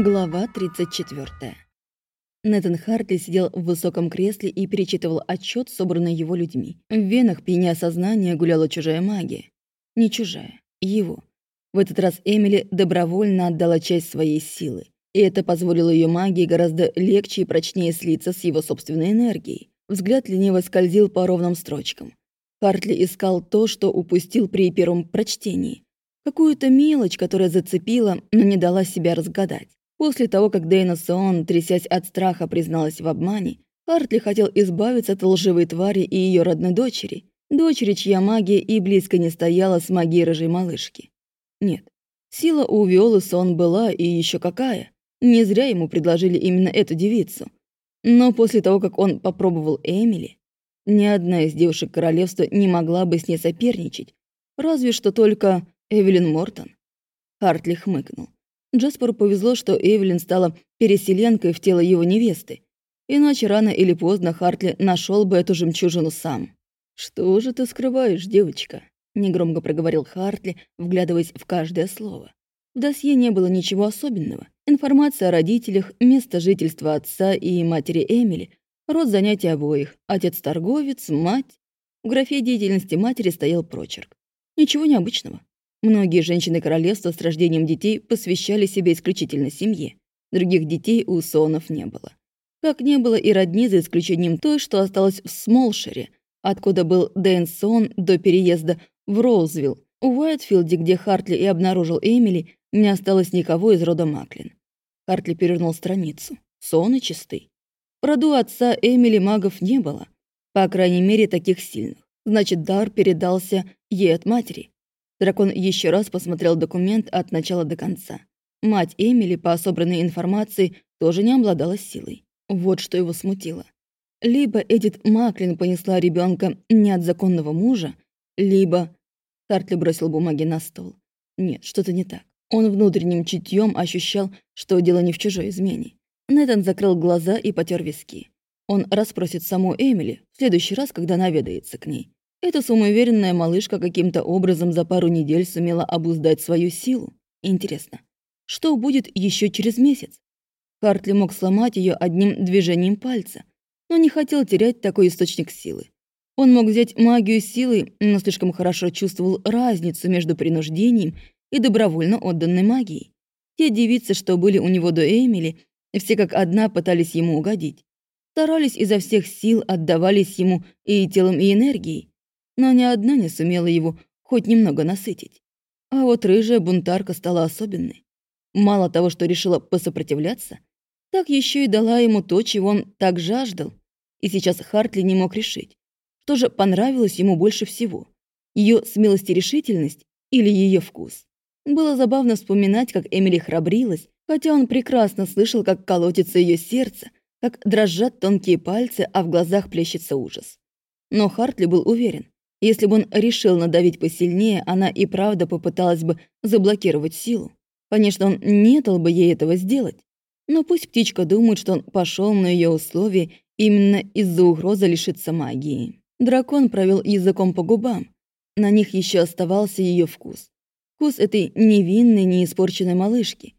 Глава 34. Нэтан Хартли сидел в высоком кресле и перечитывал отчет, собранный его людьми. В венах пеня сознания гуляла чужая магия. Не чужая, его. В этот раз Эмили добровольно отдала часть своей силы. И это позволило ее магии гораздо легче и прочнее слиться с его собственной энергией. Взгляд лениво скользил по ровным строчкам. Хартли искал то, что упустил при первом прочтении. Какую-то мелочь, которая зацепила, но не дала себя разгадать. После того, как Дейна Сон, трясясь от страха, призналась в обмане, Хартли хотел избавиться от лживой твари и ее родной дочери, дочери, чья магия и близко не стояла с магией рыжей малышки. Нет, сила у Виолы Сон была и еще какая. Не зря ему предложили именно эту девицу. Но после того, как он попробовал Эмили, ни одна из девушек королевства не могла бы с ней соперничать, разве что только Эвелин Мортон. Хартли хмыкнул. Джаспору повезло, что Эвелин стала переселенкой в тело его невесты. Иначе рано или поздно Хартли нашел бы эту жемчужину сам. «Что же ты скрываешь, девочка?» — негромко проговорил Хартли, вглядываясь в каждое слово. В досье не было ничего особенного. Информация о родителях, место жительства отца и матери Эмили, род занятий обоих, отец торговец, мать. В графе деятельности матери стоял прочерк. Ничего необычного. Многие женщины королевства с рождением детей посвящали себя исключительно семье. Других детей у Сонов не было. Как не было и родни, за исключением той, что осталась в Смолшере, откуда был Дэн Сон до переезда в Роузвилл. У Уайтфилде, где Хартли и обнаружил Эмили, не осталось никого из рода Маклин. Хартли перевернул страницу. Сон и чистый. В роду отца Эмили магов не было. По крайней мере, таких сильных. Значит, дар передался ей от матери. Дракон еще раз посмотрел документ от начала до конца. Мать Эмили, по собранной информации, тоже не обладала силой. Вот что его смутило. Либо Эдит Маклин понесла ребенка не от законного мужа, либо... Тартли бросил бумаги на стол. Нет, что-то не так. Он внутренним чутьем ощущал, что дело не в чужой измене. Нэтан закрыл глаза и потер виски. Он расспросит саму Эмили в следующий раз, когда наведается к ней. Эта самоуверенная малышка каким-то образом за пару недель сумела обуздать свою силу. Интересно, что будет еще через месяц? Хартли мог сломать ее одним движением пальца, но не хотел терять такой источник силы. Он мог взять магию силы, но слишком хорошо чувствовал разницу между принуждением и добровольно отданной магией. Те девицы, что были у него до Эмили, все как одна пытались ему угодить. Старались изо всех сил, отдавались ему и телом, и энергией но ни одна не сумела его хоть немного насытить. А вот рыжая бунтарка стала особенной. Мало того, что решила посопротивляться, так еще и дала ему то, чего он так жаждал. И сейчас Хартли не мог решить, что же понравилось ему больше всего. Ее смелость и решительность или ее вкус. Было забавно вспоминать, как Эмили храбрилась, хотя он прекрасно слышал, как колотится ее сердце, как дрожат тонкие пальцы, а в глазах плещется ужас. Но Хартли был уверен, если бы он решил надавить посильнее, она и правда попыталась бы заблокировать силу. Конечно, он не дал бы ей этого сделать. Но пусть птичка думает, что он пошел на ее условия именно из-за угрозы лишиться магии. Дракон провел языком по губам. На них еще оставался ее вкус. Вкус этой невинной, неиспорченной малышки.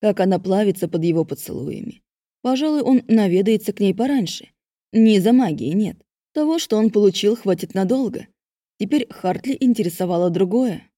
Как она плавится под его поцелуями. Пожалуй, он наведается к ней пораньше. Не за магией, нет. Того, что он получил, хватит надолго. Теперь Хартли интересовало другое.